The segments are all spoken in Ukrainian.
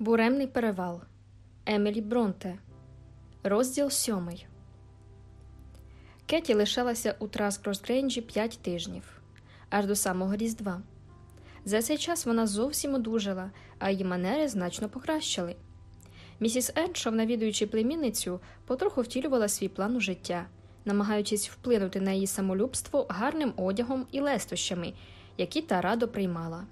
Буремний перевал Емілі Бронте. Розділ сьомий. Кеті лишалася у Траскрос-Грейнджі п'ять тижнів аж до самого Різдва. За цей час вона зовсім одужала, а її манери значно покращили. Місіс Еншов, навідуючи племінницю, потроху втілювала свій план у життя, намагаючись вплинути на її самолюбство гарним одягом і лестощами, які та радо приймала.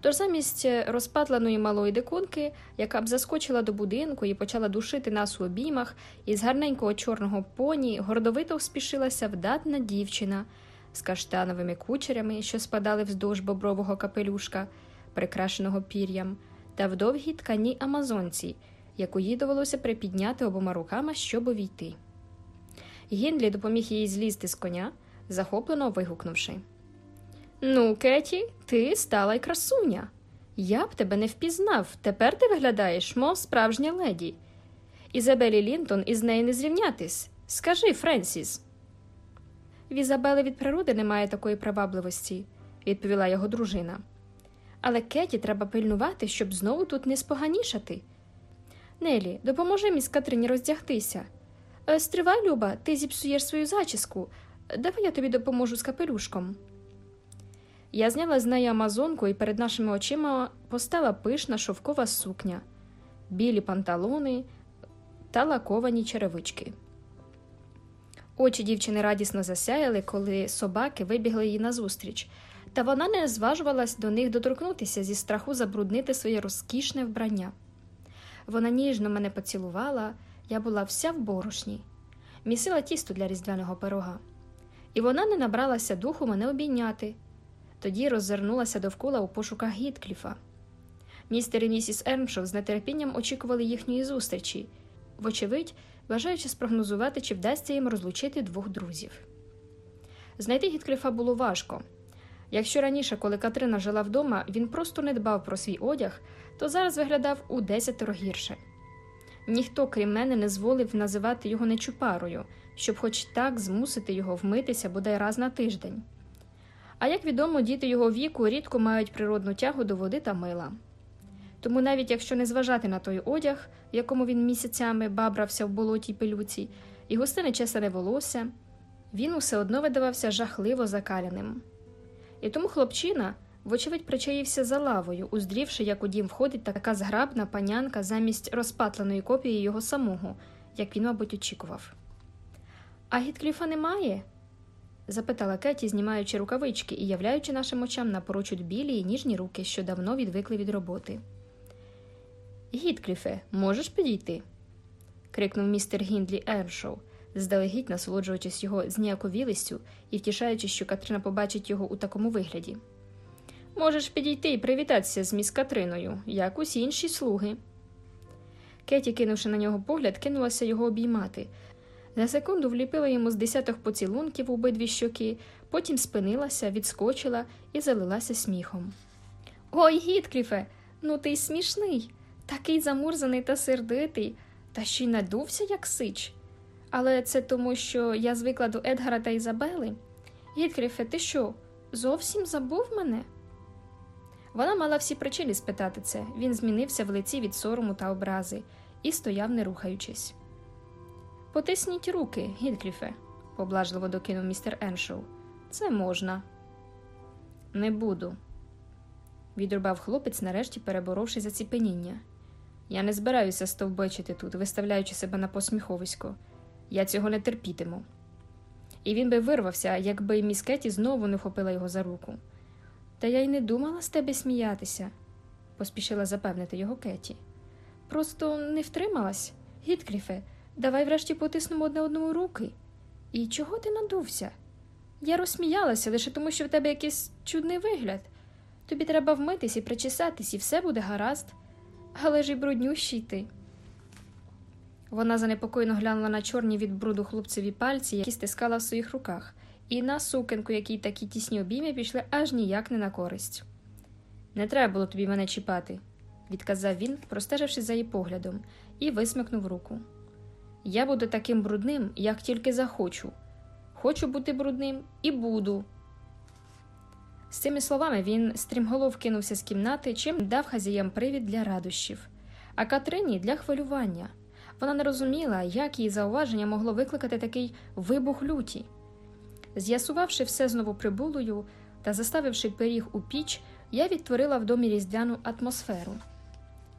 Тож замість розпатленої малої дикунки, яка б заскочила до будинку і почала душити нас у обіймах, із гарненького чорного поні гордовито спішилася вдатна дівчина з каштановими кучерями, що спадали вздовж бобрового капелюшка, прикрашеного пір'ям, та в довгій тканій амазонці, яку їй довелося припідняти обома руками, щоб увійти. Гіндлі допоміг їй злізти з коня, захоплено вигукнувши. Ну, Кеті, ти стала й красуня. Я б тебе не впізнав. Тепер ти виглядаєш, мов справжня леді. Ізабелі Лінтон із нею не зрівнятись. Скажи, Френсіс. В Ізабели від природи немає такої привабливості, відповіла його дружина. Але Кеті треба пильнувати, щоб знову тут не споганішати. Нелі, допоможи міс Катрині роздягтися. «Е, Стривай, Люба, ти зіпсуєш свою зачіску. Давай я тобі допоможу з капелюшком. Я зняла з неї амазонку і перед нашими очима постала пишна шовкова сукня, білі панталони та лаковані черевички. Очі дівчини радісно засяяли, коли собаки вибігли їй назустріч, та вона не зважувалась до них доторкнутися зі страху забруднити своє розкішне вбрання. Вона ніжно мене поцілувала, я була вся в борошні, місила тісто для різдвяного пирога, і вона не набралася духу мене обійняти. Тоді роззирнулася довкола у пошуках Гіткліфа. Містер і місіс Ерншов з нетерпінням очікували їхньої зустрічі, вочевидь, бажаючи спрогнозувати, чи вдасться їм розлучити двох друзів. Знайти Гіткліфа було важко. Якщо раніше, коли Катрина жила вдома, він просто не дбав про свій одяг, то зараз виглядав у десятеро гірше. Ніхто, крім мене, не зволив називати його нечупарою, щоб хоч так змусити його вмитися бодай раз на тиждень. А як відомо, діти його віку рідко мають природну тягу до води та мила. Тому навіть якщо не зважати на той одяг, в якому він місяцями бабрався в болотій пилюці, і густе нечесане волосся, він усе одно видавався жахливо закаляним. І тому хлопчина, вочевидь, причаївся за лавою, уздрівши, як у дім входить така зграбна панянка замість розпатленої копії його самого, як він, мабуть, очікував. А Гіткліфа немає? Запитала Кеті, знімаючи рукавички і являючи нашим очам напрочуд білі і ніжні руки, що давно відвикли від роботи. Гіткліфе, можеш підійти? крикнув містер Гіндлі Ершоу, здалегідь насолоджуючись його зніяковілістю і втішаючись, що Катрина побачить його у такому вигляді. Можеш підійти і привітатися з міс Катриною, як усі інші слуги. Кеті, кинувши на нього погляд, кинулася його обіймати, за секунду вліпила йому з десяток поцілунків обидві щоки, потім спинилася, відскочила і залилася сміхом. Ой, Гіткліфе, ну ти смішний, такий замурзаний та сердитий, та ще й надувся, як сич. Але це тому, що я звикла до Едгара та Ізабели. Гіткліфе, ти що, зовсім забув мене? Вона мала всі причини спитати це. Він змінився в лиці від сорому та образи і стояв, не рухаючись. Потисніть руки, Гількріфе, поблажливо докинув містер Еншоу. Це можна. Не буду, відрубав хлопець, нарешті переборовши заціпеніння. Я не збираюся стовбичити тут, виставляючи себе на посміховисько. Я цього не терпітиму. І він би вирвався, якби міс Кеті знову не вхопила його за руку. Та я й не думала з тебе сміятися, поспішила запевнити його Кеті. Просто не втрималась, Гіткліфе. Давай врешті потиснемо одне одному руки. І чого ти надувся? Я розсміялася лише тому, що в тебе якийсь чудний вигляд. Тобі треба вмитись і причесатись, і все буде гаразд, але ж і бруднющий ти. Вона занепокоєно глянула на чорні від бруду хлопцеві пальці, які стискала в своїх руках, і на сукенку, якій такі тісні обійми пішли аж ніяк не на користь. Не треба було тобі мене чіпати, відказав він, простеживши за її поглядом, і висмикнув руку. Я буду таким брудним, як тільки захочу. Хочу бути брудним і буду. З цими словами він стрімголов кинувся з кімнати, чим дав хазіям привід для радощів. а Катрині для хвилювання. Вона не розуміла, як її зауваження могло викликати такий вибух люті. З'ясувавши все з новоприбулою та заставивши пиріг у піч, я відтворила в домі різдвяну атмосферу,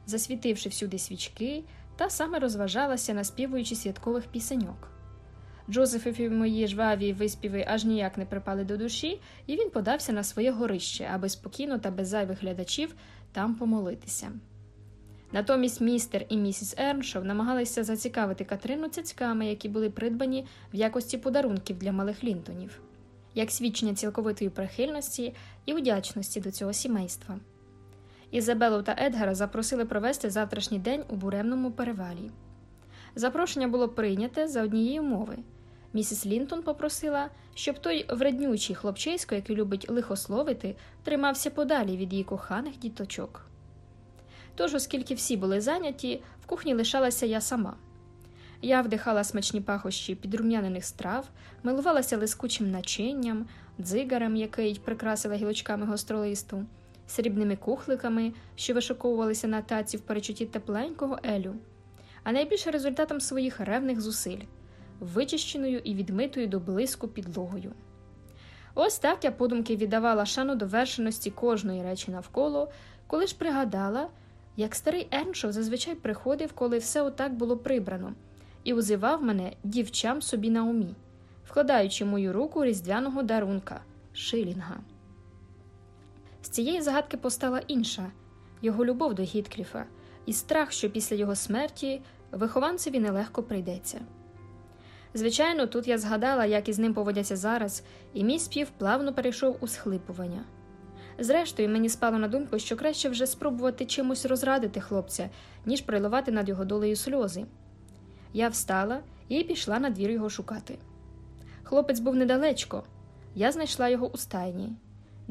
засвітивши всюди свічки та саме розважалася, наспівуючи святкових пісеньок. Джозефові мої жваві виспіви аж ніяк не припали до душі, і він подався на своє горище, аби спокійно та без зайвих глядачів там помолитися. Натомість містер і місіс Ерншов намагалися зацікавити Катрину цяцьками, які були придбані в якості подарунків для малих Лінтонів, як свідчення цілковитої прихильності і вдячності до цього сімейства. Ізабелу та Едгара запросили провести завтрашній день у буремному перевалі. Запрошення було прийняте за однієї умови. Місіс Лінтон попросила, щоб той вреднючий хлопчисько, який любить лихословити, тримався подалі від її коханих діточок. Тож, оскільки всі були зайняті, в кухні лишалася я сама. Я вдихала смачні пахощі підрум'янених страв, милувалася лискучим начинням, дзигарем, який прикрасила гілочками гостролисту, срібними кухликами, що вишуковувалися на таці в перечутті тепленького елю, а найбільше результатом своїх ревних зусиль вичищеною і відмитою до блиску підлогою. Ось так я подумки віддавала шану довершеності кожної речі навколо, коли ж пригадала, як старий Еншо зазвичай приходив, коли все отак було прибрано, і узивав мене дівчам собі на умі, вкладаючи мою руку різдвяного дарунка шилінга. З цієї загадки постала інша його любов до Гіткліфа і страх, що після його смерті вихованцеві нелегко прийдеться. Звичайно, тут я згадала, як із ним поводяться зараз, і мій спів плавно перейшов у схлипування. Зрештою, мені спало на думку, що краще вже спробувати чимось розрадити хлопця, ніж приливати над його долею сльози. Я встала і пішла на двір його шукати. Хлопець був недалечко, я знайшла його у стайні,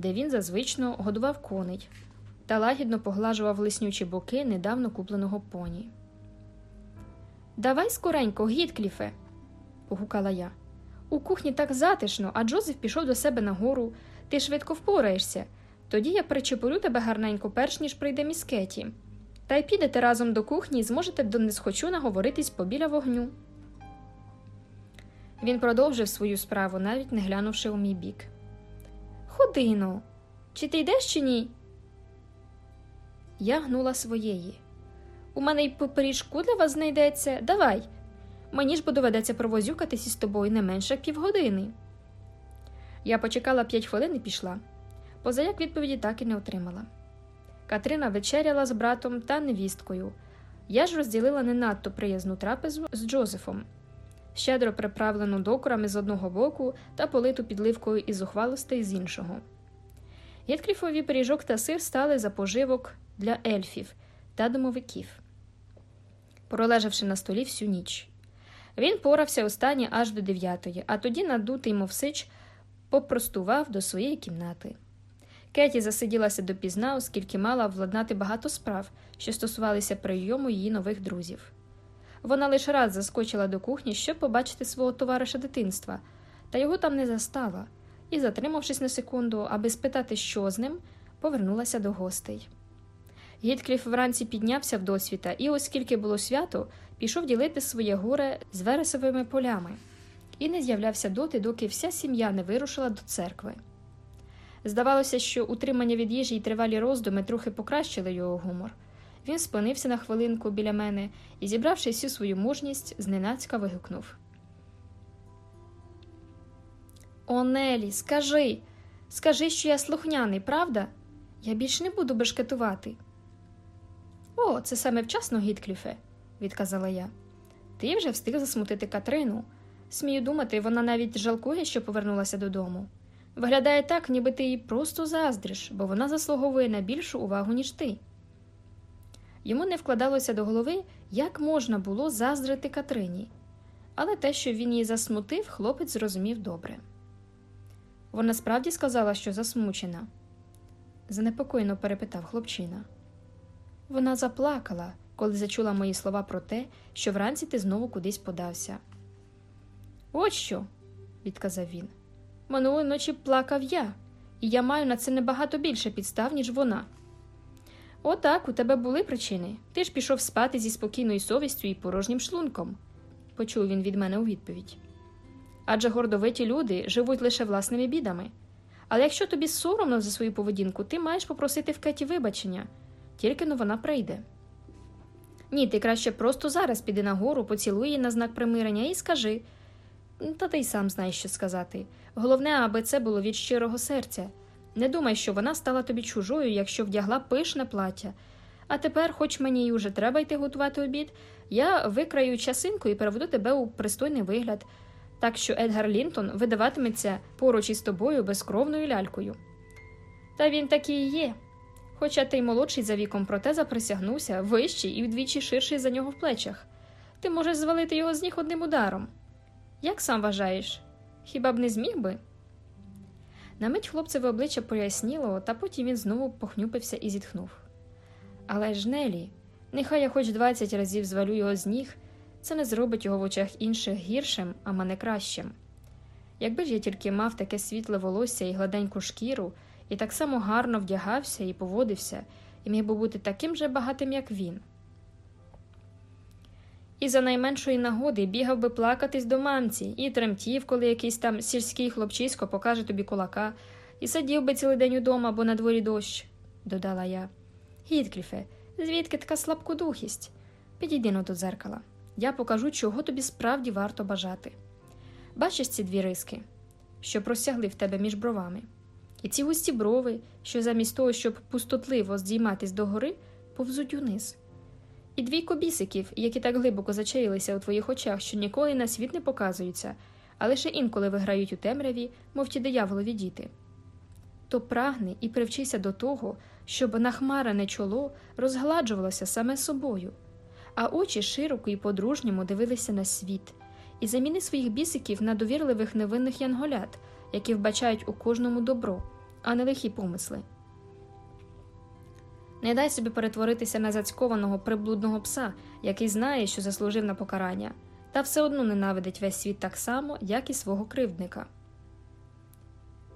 де він зазвично годував коней та лагідно поглажував лиснючі боки недавно купленого поні. Давай скоренько, Гіткліфе, погукала я. У кухні так затишно, а Джозеф пішов до себе нагору. Ти швидко впораєшся. Тоді я причепурю тебе гарненько, перш ніж прийде міскеті. Та й підете разом до кухні і зможете до несхочу наговоритись побіля вогню. Він продовжив свою справу, навіть не глянувши у мій бік. Ходино, чи ти йдеш, чи ні? Я гнула своєї. У мене й по пиріжку для вас знайдеться. Давай. Мені ж бо доведеться провозюкатись із тобою не менше півгодини. Я почекала п'ять хвилин і пішла. Позаяк відповіді так і не отримала. Катрина вечеряла з братом та невісткою. Я ж розділила не надто приязну трапезу з Джозефом, щедро приправлену докорами з одного боку та политу підливкою із зухвалостей з іншого. Гіткліфові пиріжок та сир стали за поживок для ельфів та домовиків, пролежавши на столі всю ніч. Він порався останнє аж до дев'ятої, а тоді, надутий, мов сич, попростував до своєї кімнати. Кеті засиділася допізна, оскільки мала владнати багато справ, що стосувалися прийому її нових друзів. Вона лише раз заскочила до кухні, щоб побачити свого товариша дитинства, та його там не застала, і, затримавшись на секунду, аби спитати, що з ним, повернулася до гостей. Гіткліф вранці піднявся в досвіта і, оскільки було свято, пішов ділити своє горе з вересовими полями і не з'являвся доти, доки вся сім'я не вирушила до церкви. Здавалося, що утримання від їжі й тривалі роздуми трохи покращили його гумор. Він спинився на хвилинку біля мене і, зібравши всю свою мужність, зненацька вигукнув. О, Нелі, скажи, скажи, що я слухняний, правда? Я більш не буду бешкетувати. О, це саме вчасно, Гіткліфе, відказала я. Ти вже встиг засмутити Катрину. Смію думати, вона навіть жалкує, що повернулася додому. Виглядає так, ніби ти їй просто заздриш, бо вона заслуговує на більшу увагу, ніж ти. Йому не вкладалося до голови, як можна було заздрити Катрині, але те, що він її засмутив, хлопець зрозумів добре. Вона справді сказала, що засмучена, занепокоєно перепитав хлопчина. Вона заплакала, коли зачула мої слова про те, що вранці ти знову кудись подався. От що, відказав він. Минулої ночі плакав я, і я маю на це небагато більше підстав, ніж вона. Отак, у тебе були причини. Ти ж пішов спати зі спокійною совістю і порожнім шлунком, почув він від мене у відповідь. Адже гордовиті люди живуть лише власними бідами. Але якщо тобі соромно за свою поведінку, ти маєш попросити в Кеті вибачення, тільки но вона прийде. Ні, ти краще просто зараз піди нагору, поцілуй її на знак примирення і скажи. Та ти й сам знаєш, що сказати. Головне, аби це було від щирого серця. Не думай, що вона стала тобі чужою, якщо вдягла пишне плаття. А тепер, хоч мені й уже треба йти готувати обід, я викраю часинку і переведу тебе у пристойний вигляд, так що Едгар Лінтон видаватиметься поруч із тобою безкровною лялькою. Та він такий і є. Хоча ти й молодший за віком, проте заприсягнувся, вищий і вдвічі ширший за нього в плечах. Ти можеш звалити його з ніг одним ударом. Як сам вважаєш? Хіба б не зміг би? На мить хлопцеве обличчя поясніло, та потім він знову похнюпився і зітхнув. Але ж Нелі, нехай я хоч двадцять разів звалю його з ніг, це не зробить його в очах інших гіршим, а мене кращим. Якби ж я тільки мав таке світле волосся і гладеньку шкіру, і так само гарно вдягався і поводився, і міг би бути таким же багатим, як він. І за найменшої нагоди бігав би плакатись до мамці, і тремтів, коли якийсь там сільський хлопчисько покаже тобі кулака, і сидів би цілий день удома, бо на дворі дощ, додала я. Гідкріфе, звідки така слабкодухість? Підійди но до дзеркала. Я покажу, чого тобі справді варто бажати. Бачиш ці дві риски, що просягли в тебе між бровами, і ці густі брови, що замість того, щоб пустотливо здійматись догори, повзуть униз. І двійко бісиків, які так глибоко зачаїлися у твоїх очах, що ніколи на світ не показуються, а лише інколи виграють у темряві, мов ті дияволові діти. То прагни і привчися до того, щоб нахмарене чоло розгладжувалося саме собою, а очі широко і по-дружньому дивилися на світ, і заміни своїх бісиків на довірливих невинних янголят, які вбачають у кожному добро, а не лихі помисли. Не дай собі перетворитися на зацькованого приблудного пса, який знає, що заслужив на покарання, та все одно ненавидить весь світ так само, як і свого кривдника.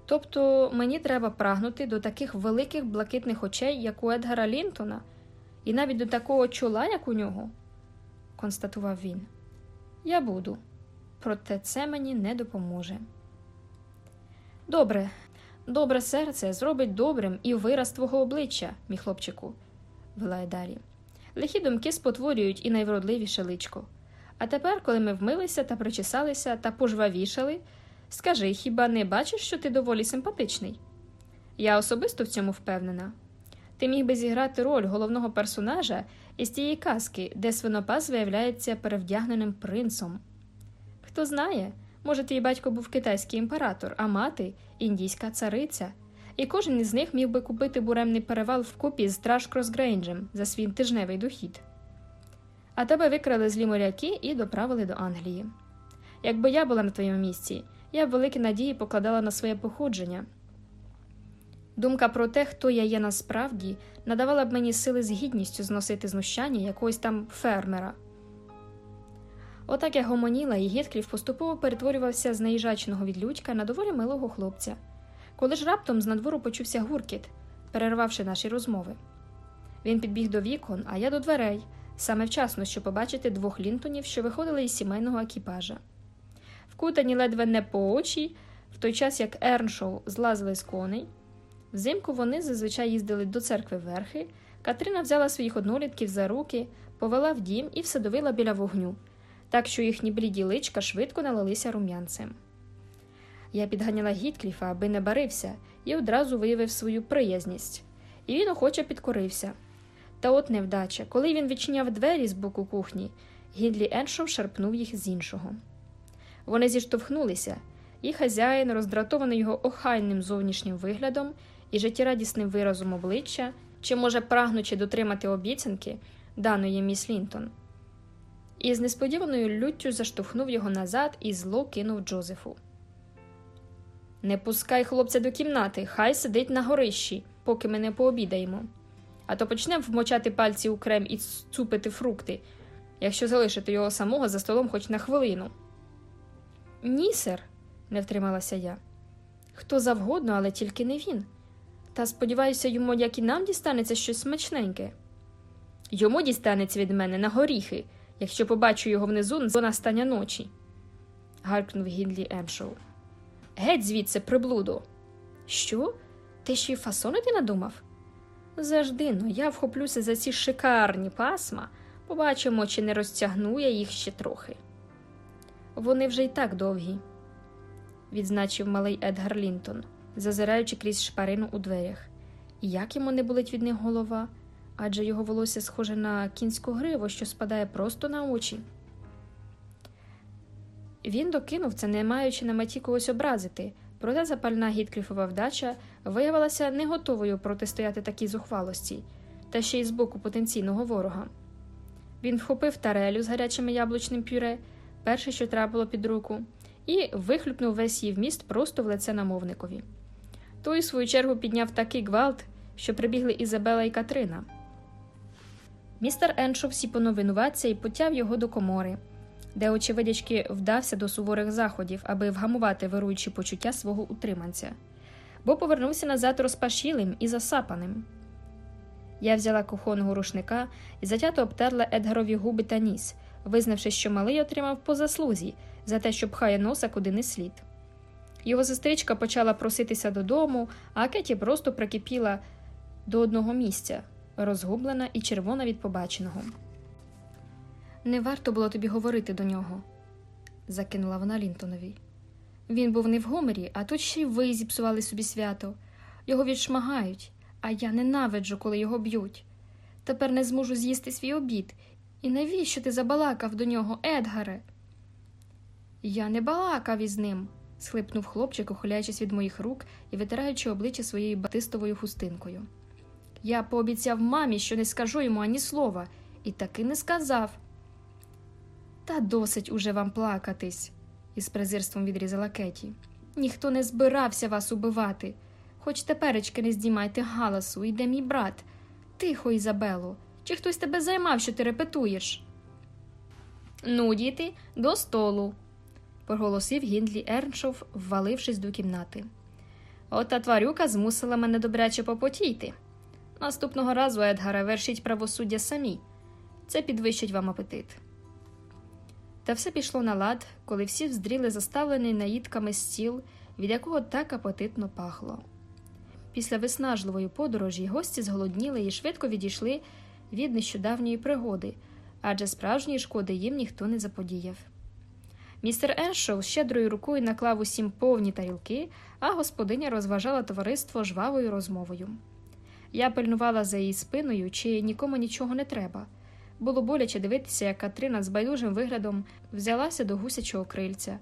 Тобто мені треба прагнути до таких великих блакитних очей, як у Едгара Лінтона, і навіть до такого чола, як у нього, констатував він. Я буду, проте це мені не допоможе. Добре, Добре серце зробить добрим і вираз твого обличчя, мій хлопчику, вилає далі. Лихі думки спотворюють і найвродливіше личко. А тепер, коли ми вмилися та причесалися та пожвавішали, скажи хіба не бачиш, що ти доволі симпатичний? Я особисто в цьому впевнена. Ти міг би зіграти роль головного персонажа із тієї казки, де свинопас виявляється перевдягненим принцом. Хто знає, Може, твій батько був китайський імператор, а мати індійська цариця, і кожен із них міг би купити буремний перевал вкупі з Траш Кросгрейнджем за свій тижневий дохід. А тебе викрали злі моряки і доправили до Англії. Якби я була на твоєму місці, я б великі надії покладала на своє походження. Думка про те, хто я є насправді, надавала б мені сили з гідністю зносити знущання якогось там фермера. Отак я гомоніла, і Геткліф поступово перетворювався з наїжачного відлюдька на доволі милого хлопця, коли ж раптом з надвору почувся гуркіт, перервавши наші розмови. Він підбіг до вікон, а я до дверей, саме вчасно, щоб побачити двох лінтонів, що виходили із сімейного екіпажа. Вкутані ледве не по очі, в той час як Ерншоу злазили з коней. Взимку вони зазвичай їздили до церкви верхи. Катрина взяла своїх однолітків за руки, повела в дім і всадовила біля вогню так що їхні бліді личка швидко налилися рум'янцем. Я підганяла Гіткліфа, аби не барився, і одразу виявив свою приязність, і він охоче підкорився. Та от невдача, коли він відчиняв двері з боку кухні, Гідлі Еншов шарпнув їх з іншого. Вони зіштовхнулися, і хазяїн, роздратований його охайним зовнішнім виглядом і життєрадісним виразом обличчя, чи, може, прагнучи дотримати обіцянки, даної міс Лінтон і з несподіваною люттю заштовхнув його назад і зло кинув Джозефу. Не пускай хлопця до кімнати, хай сидить на горищі, поки ми не пообідаємо. А то почнемо вмочати пальці у крем і цупити фрукти, якщо залишити його самого за столом хоч на хвилину. Ні, сер, не втрималася я. Хто завгодно, але тільки не він. Та сподіваюся, йому, як і нам, дістанеться щось смачненьке. Йому дістанеться від мене на горіхи, якщо побачу його внизу до настання ночі. гаркнув Гінлі Емшоу. Геть звідси, приблудо. Що? Ти ще й фасонити надумав? Завжди но я вхоплюся за ці шикарні пасма, побачимо, чи не розтягну я їх ще трохи. Вони вже й так довгі, відзначив малий Едгар Лінтон, зазираючи крізь шпарину у дверях. Як йому не болить від них голова, адже його волосся схоже на кінську гриву, що спадає просто на очі. Він докинув це, не маючи на меті когось образити, проте запальна Гіткліфова вдача виявилася не готовою протистояти такій зухвалості, та ще й з боку потенційного ворога. Він вхопив тарелю з гарячим яблучним пюре, перше, що трапило під руку, і вихлюпнув весь її вміст просто в лице намовникові. Той, в свою чергу, підняв такий гвалт, що прибігли Ізабела і Катрина. Містер Еншов сіпонув винуватця і потяв його до комори де, очевидячки, вдався до суворих заходів, аби вгамувати вируючі почуття свого утриманця, бо повернувся назад розпашілим і засапаним. Я взяла кухонного рушника і затято обтерла Едгарові губи та ніс, визнавши, що малий отримав по заслузі за те, що пхає носа куди не слід. Його сестричка почала проситися додому, а Кеті просто прикипіла до одного місця, розгублена і червона від побаченого. Не варто було тобі говорити до нього, закинула вона Лінтонові. Він був не в гомері, а тут ще й ви зіпсували собі свято. Його відшмагають, а я ненавиджу, коли його б'ють. Тепер не зможу з'їсти свій обід. І навіщо ти забалакав до нього, Едгаре? Я не балакав із ним, схлипнув хлопчик, ухиляючись від моїх рук і витираючи обличчя своєю батистовою хустинкою. Я пообіцяв мамі, що не скажу йому ані слова, і таки не сказав. Та досить уже вам плакатись, із презирством відрізала Кеті. Ніхто не збирався вас убивати. Хоч теперечки не здіймайте галасу, йде мій брат. Тихо, Ізабело, чи хтось тебе займав, що ти репетуєш? Ну, діти, до столу, проголосив Гіндлі Ерншов, ввалившись до кімнати. Ота тварюка змусила мене добряче попотійти. Наступного разу, Едгаре, вершіть правосуддя самі. Це підвищить вам апетит. Та все пішло на лад, коли всі вздріли заставлений наїдками стіл, від якого так апетитно пахло. Після виснажливої подорожі гості зголодніли і швидко відійшли від нещодавньої пригоди, адже справжньої шкоди їм ніхто не заподіяв. Містер Еншоу щедрою рукою наклав усім повні тарілки, а господиня розважала товариство жвавою розмовою. Я пильнувала за її спиною, чи нікому нічого не треба. Було боляче дивитися, як Катрина з байдужим виглядом взялася до гусячого крильця.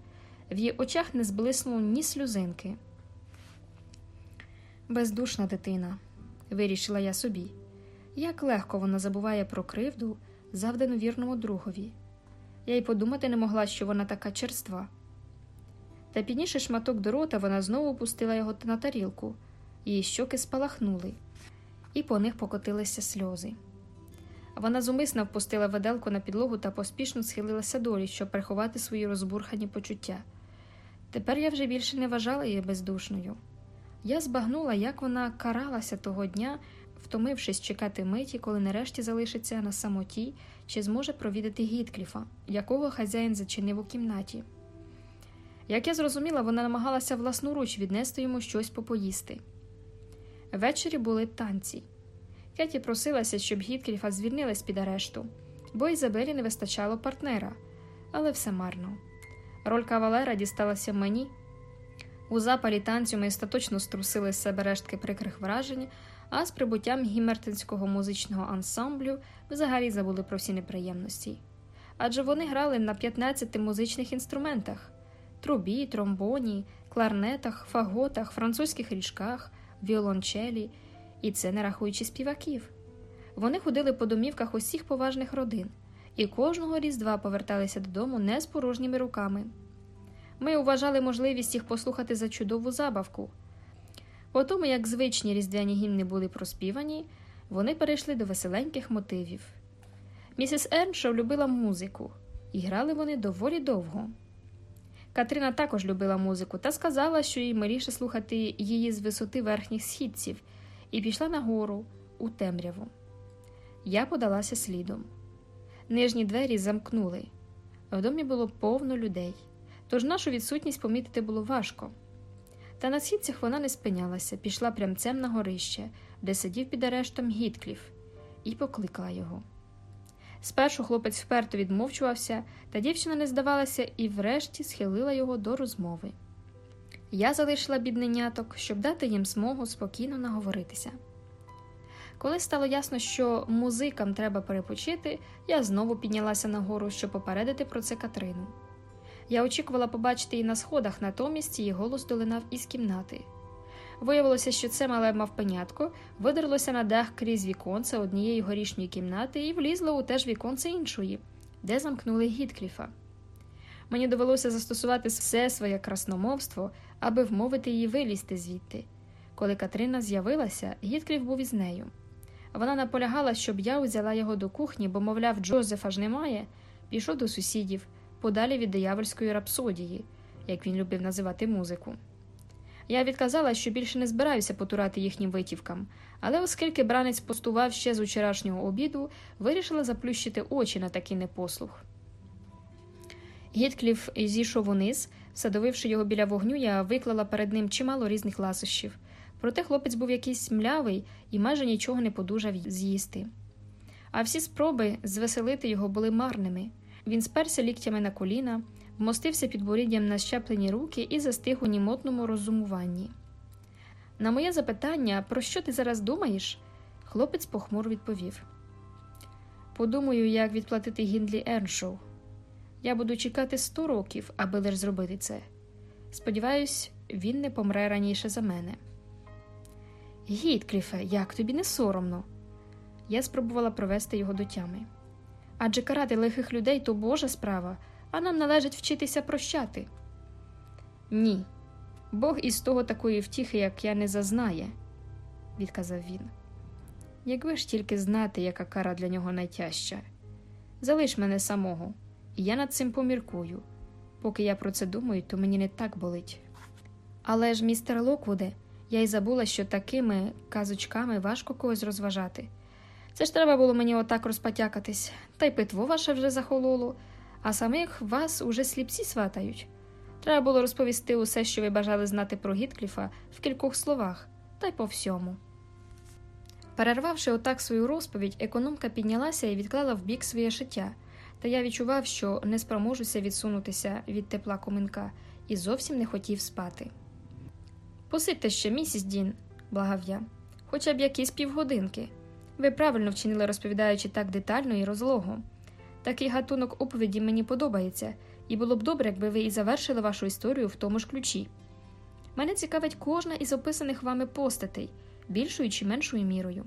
В її очах не зблиснуло ні сльозинки. Бездушна дитина, вирішила я собі. Як легко вона забуває про кривду, завдану вірному другові. Я й подумати не могла, що вона така черства. Та піднісши шматок до рота, вона знову пустила його на тарілку, її щоки спалахнули, і по них покотилися сльози. Вона зумисно впустила виделку на підлогу та поспішно схилилася долі, щоб приховати свої розбурхані почуття. Тепер я вже більше не вважала її бездушною. Я збагнула, як вона каралася того дня, втомившись чекати миті, коли нарешті залишиться на самоті чи зможе провідати Гіткліфа, якого хазяїн зачинив у кімнаті. Як я зрозуміла, вона намагалася власноруч віднести йому щось попоїсти. Ввечері були танці. Кеті просилася, щоб Гіткріфа звільнилась під арешту, бо Ізабелі не вистачало партнера, але все марно. Роль кавалера дісталася мені. У запалі танцю ми остаточно струсили з себе рештки прикрих вражень, а з прибуттям гімертинського музичного ансамблю взагалі забули про всі неприємності. Адже вони грали на 15 музичних інструментах трубі, тромбоні, кларнетах, фаготах, французьких ріжках, віолончелі і це не рахуючи співаків. Вони ходили по домівках усіх поважних родин, і кожного різдва поверталися додому не з порожніми руками. Ми вважали можливість їх послухати за чудову забавку. По тому, як звичні різдвяні гімни були проспівані, вони перейшли до веселеньких мотивів. Місіс Ерншоу любила музику, і грали вони доволі довго. Катрина також любила музику та сказала, що їй миліше слухати її з висоти верхніх східців, і пішла нагору у темряву. Я подалася слідом. Нижні двері замкнули. В домі було повно людей, тож нашу відсутність помітити було важко. Та на східцях вона не спинялася, пішла прямцем на горище, де сидів під арештом Гіткліф, і покликала його. Спершу хлопець вперто відмовчувався, та дівчина не здавалася і врешті схилила його до розмови. Я залишила бідненяток, щоб дати їм змогу спокійно наговоритися. Коли стало ясно, що музикам треба перепочити, я знову піднялася нагору, щоб попередити про це Катрину. Я очікувала побачити її на сходах, натомість її голос долинав із кімнати. Виявилося, що це мале мавпенятко видерлося на дах крізь віконце однієї горішньої кімнати і влізло у те ж віконце іншої, де замкнули Гіткліфа. Мені довелося застосувати все своє красномовство, аби вмовити її вилізти звідти. Коли Катрина з'явилася, Гіткліф був із нею. Вона наполягала, щоб я узяла його до кухні, бо, мовляв, Джозефа ж немає, пішов до сусідів, подалі від диявольської рапсодії, як він любив називати музику. Я відказала, що більше не збираюся потурати їхнім витівкам, але оскільки бранець постував ще з вчорашнього обіду, вирішила заплющити очі на такий непослух. Гіткліф зійшов униз, садовивши його біля вогню, я виклала перед ним чимало різних ласощів. Проте хлопець був якийсь млявий і майже нічого не подужав з'їсти. А всі спроби звеселити його були марними. Він сперся ліктями на коліна, вмостився під боріддям на щеплені руки і застиг у німотному розумуванні. На моє запитання, про що ти зараз думаєш? Хлопець похмуро відповів: Подумаю, як відплатити Гіндлі Ерншоу. Я буду чекати сто років, аби лиш зробити це. Сподіваюсь, він не помре раніше за мене. Гіткліфе, як тобі не соромно. Я спробувала провести його до тями. Адже карати лихих людей то Божа справа, а нам належить вчитися прощати. Ні, Бог із того такої втіхи, як я, не зазнає, відказав він. Якби ж тільки знати, яка кара для нього найтяжча. Залиш мене самого, і я над цим поміркую. Поки я про це думаю, то мені не так болить. Але ж, містер Локвуде, я й забула, що такими казочками важко когось розважати. Це ж треба було мені отак розпотякатись, та й питво ваше вже захололо, а самих вас уже сліпці сватають. Треба було розповісти усе, що ви бажали знати про Гіткліфа в кількох словах, та й по всьому. Перервавши отак свою розповідь, економка піднялася і відклала в бік своє шиття, та я відчував, що не спроможуся відсунутися від тепла коминка і зовсім не хотів спати. Посидьте ще, місіс Дін, благав я, хоча б якісь півгодинки. Ви правильно вчинили, розповідаючи так детально і розлого. Такий гатунок оповіді мені подобається, і було б добре, якби ви і завершили вашу історію в тому ж ключі. Мене цікавить кожна із описаних вами постатей, більшою чи меншою мірою.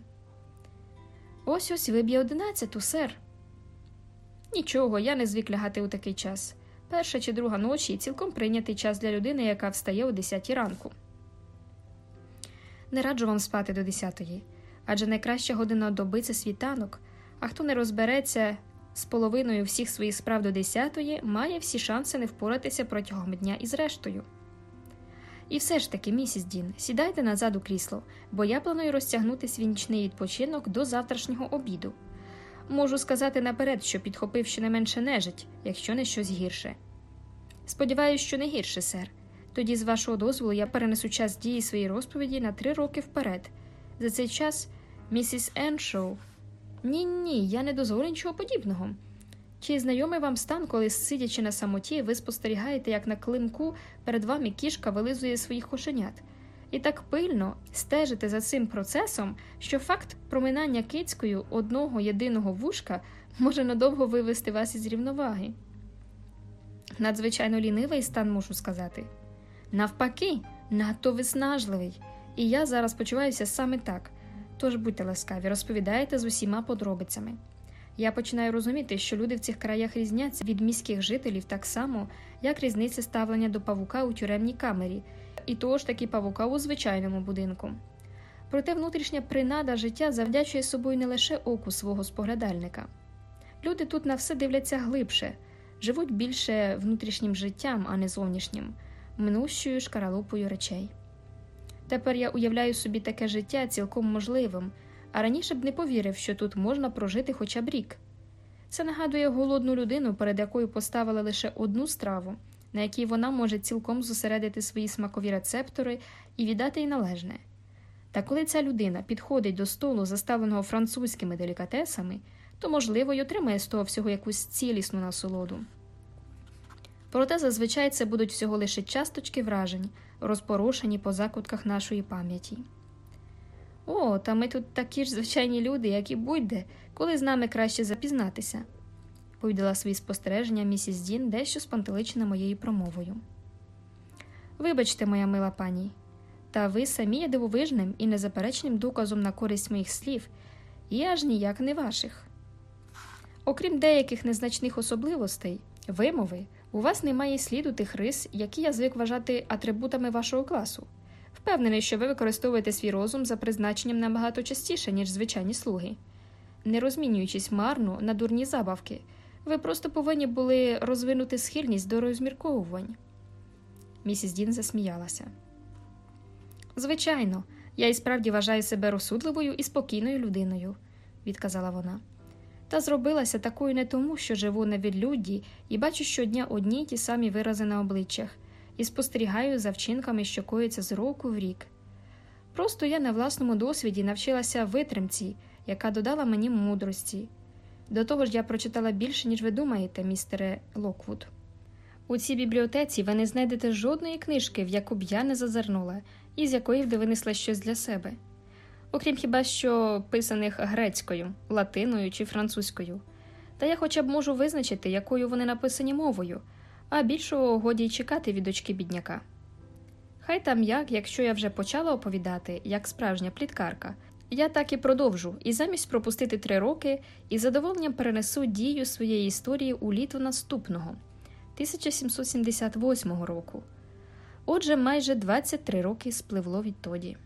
Ось ось виб'є одинадцяту, сер. Нічого, я не звик лягати у такий час. Перша чи друга ночі цілком прийнятий час для людини, яка встає о десятій ранку. Не раджу вам спати до десятої, адже найкраща година доби це світанок, а хто не розбереться з половиною всіх своїх справ до десятої, має всі шанси не впоратися протягом дня із рештою. І все ж таки, місіс Дін, сідайте назад у крісло, бо я планую розтягнути свій нічний відпочинок до завтрашнього обіду. Можу сказати наперед, що підхопив щонайменше нежить, якщо не щось гірше. Сподіваюсь, що не гірше, сер. Тоді, з вашого дозволу, я перенесу час дії своєї розповіді на три роки вперед. За цей час, місіс Еншоу. Ні, ні, я не дозволю нічого подібного. Чи знайомий вам стан, коли, сидячи на самоті, ви спостерігаєте, як на климку перед вами кішка вилизує своїх кошенят, і так пильно стежите за цим процесом, що факт проминання кицькою одного єдиного вушка може надовго вивести вас із рівноваги? Надзвичайно лінивий стан, можу сказати. Навпаки, надто виснажливий, і я зараз почуваюся саме так. Тож будьте ласкаві, розповідайте з усіма подробицями. Я починаю розуміти, що люди в цих краях різняться від міських жителів так само, як різниця ставлення до павука у тюремній камері, і того ж таки павука у звичайному будинку. Проте внутрішня принада життя завдячує собою не лише оку свого споглядальника. Люди тут на все дивляться глибше, живуть більше внутрішнім життям, а не зовнішнім, минущою шкаралупою речей. Тепер я уявляю собі таке життя цілком можливим, а раніше б не повірив, що тут можна прожити хоча б рік. Це нагадує голодну людину, перед якою поставили лише одну страву, на якій вона може цілком зосередити свої смакові рецептори і віддати й належне. Та коли ця людина підходить до столу, заставленого французькими делікатесами, то, можливо, й отримає з того всього якусь цілісну насолоду. Проте зазвичай це будуть всього лише часточки вражень, розпорошені по закутках нашої пам'яті. О, та ми тут такі ж звичайні люди, як і будь-де, коли з нами краще запізнатися, повідала свої спостереження місіс Дін, дещо спантеличена моєю промовою. Вибачте, моя мила пані, та ви самі є дивовижним і незаперечним доказом на користь моїх слів, і аж ніяк не ваших. Окрім деяких незначних особливостей, вимови, у вас немає сліду тих рис, які я звик вважати атрибутами вашого класу. Впевнений, що ви використовуєте свій розум за призначенням набагато частіше, ніж звичайні слуги. Не розмінюючись марно на дурні забавки, ви просто повинні були розвинути схильність до розмірковувань. Місіс Дін засміялася. Звичайно, я і справді вважаю себе розсудливою і спокійною людиною, відказала вона. Та зробилася такою не тому, що живу на відлюдді і бачу щодня одні й ті самі вирази на обличчях, і спостерігаю за вчинками, що коїться з року в рік. Просто я на власному досвіді навчилася витримці, яка додала мені мудрості. До того ж, я прочитала більше, ніж ви думаєте, містере Локвуд. У цій бібліотеці ви не знайдете жодної книжки, в яку б я не зазирнула, і з якої б ви винесли щось для себе окрім хіба що писаних грецькою, латиною чи французькою. Та я хоча б можу визначити, якою вони написані мовою, а більшого годі й чекати від дочки бідняка. Хай там як, якщо я вже почала оповідати, як справжня пліткарка, я так і продовжу, і замість пропустити три роки із задоволенням перенесу дію своєї історії у літо наступного 1778 року. Отже, майже 23 роки спливло відтоді.